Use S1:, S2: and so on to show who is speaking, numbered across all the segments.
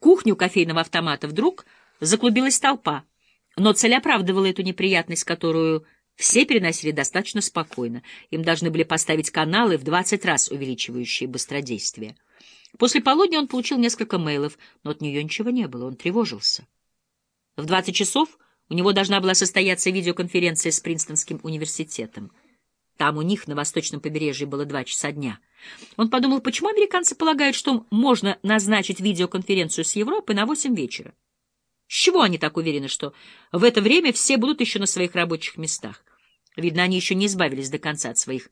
S1: Кухню кофейного автомата вдруг заклубилась толпа, но цель оправдывала эту неприятность, которую все переносили достаточно спокойно. Им должны были поставить каналы в 20 раз увеличивающие быстродействие. После полудня он получил несколько мейлов, но от нее ничего не было, он тревожился. В 20 часов у него должна была состояться видеоконференция с Принстонским университетом. Там у них на восточном побережье было два часа дня. Он подумал, почему американцы полагают, что можно назначить видеоконференцию с Европой на восемь вечера? С чего они так уверены, что в это время все будут еще на своих рабочих местах? Видно, они еще не избавились до конца от своих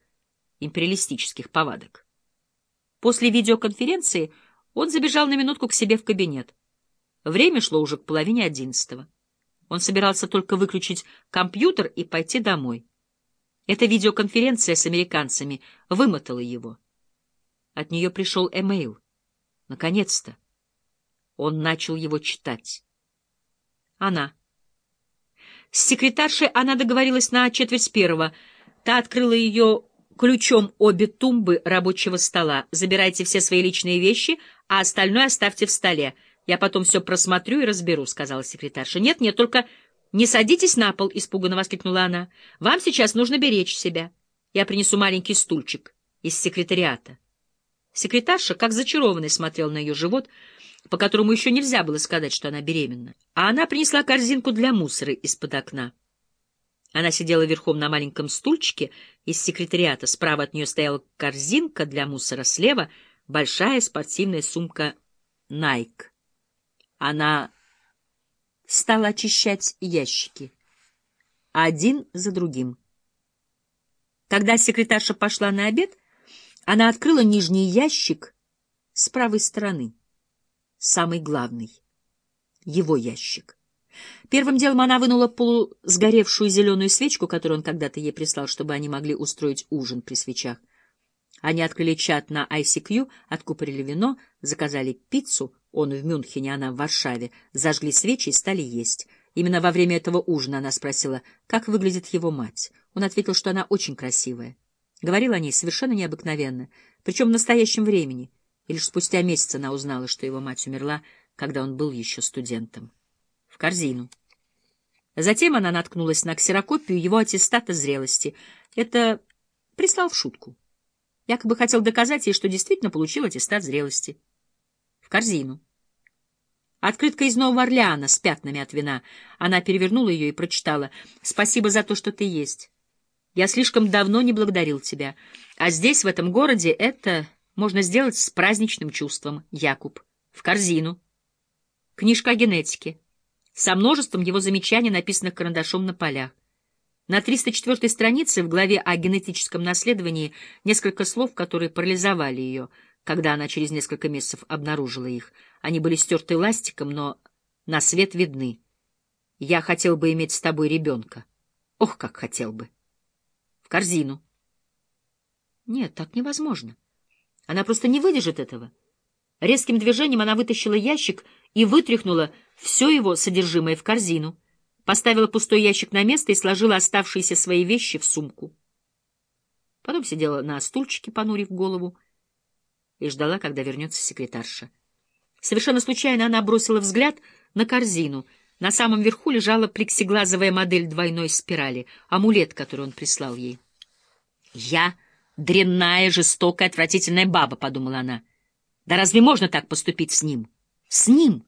S1: империалистических повадок. После видеоконференции он забежал на минутку к себе в кабинет. Время шло уже к половине одиннадцатого. Он собирался только выключить компьютер и пойти домой. Эта видеоконференция с американцами вымотала его. От нее пришел эмейл. Наконец-то. Он начал его читать. Она. С секретаршей она договорилась на четверть первого. Та открыла ее ключом обе тумбы рабочего стола. Забирайте все свои личные вещи, а остальное оставьте в столе. Я потом все просмотрю и разберу, — сказала секретарша. Нет, нет, только не садитесь на пол, — испуганно воскликнула она. Вам сейчас нужно беречь себя. Я принесу маленький стульчик из секретариата. Секретарша, как зачарованный, смотрел на ее живот, по которому еще нельзя было сказать, что она беременна. А она принесла корзинку для мусора из-под окна. Она сидела верхом на маленьком стульчике из секретариата. Справа от нее стояла корзинка для мусора, слева — большая спортивная сумка Nike. Она стала очищать ящики, один за другим. Когда секретарша пошла на обед — она открыла нижний ящик с правой стороны, самый главный, его ящик. Первым делом она вынула полусгоревшую зеленую свечку, которую он когда-то ей прислал, чтобы они могли устроить ужин при свечах. Они открыли чат на ICQ, откупорили вино, заказали пиццу, он в Мюнхене, она в Варшаве, зажгли свечи и стали есть. Именно во время этого ужина она спросила, как выглядит его мать. Он ответил, что она очень красивая. Говорил о ней совершенно необыкновенно, причем в настоящем времени, и лишь спустя месяц она узнала, что его мать умерла, когда он был еще студентом. В корзину. Затем она наткнулась на ксерокопию его аттестата зрелости. Это прислал в шутку. Якобы хотел доказать ей, что действительно получил аттестат зрелости. В корзину. Открытка из Нового Орлеана с пятнами от вина. Она перевернула ее и прочитала. «Спасибо за то, что ты есть». Я слишком давно не благодарил тебя. А здесь, в этом городе, это можно сделать с праздничным чувством, Якуб. В корзину. Книжка о генетике. Со множеством его замечаний, написанных карандашом на полях. На 304 странице в главе о генетическом наследовании несколько слов, которые парализовали ее, когда она через несколько месяцев обнаружила их. Они были стерты ластиком, но на свет видны. Я хотел бы иметь с тобой ребенка. Ох, как хотел бы! В корзину. Нет, так невозможно. Она просто не выдержит этого. Резким движением она вытащила ящик и вытряхнула все его содержимое в корзину, поставила пустой ящик на место и сложила оставшиеся свои вещи в сумку. Потом сидела на стульчике, понурив голову, и ждала, когда вернется секретарша. Совершенно случайно она бросила взгляд на корзину — на самом верху лежала плексиглазовая модель двойной спирали, амулет, который он прислал ей. «Я дрянная, жестокая, отвратительная баба», — подумала она. «Да разве можно так поступить с ним? С ним!»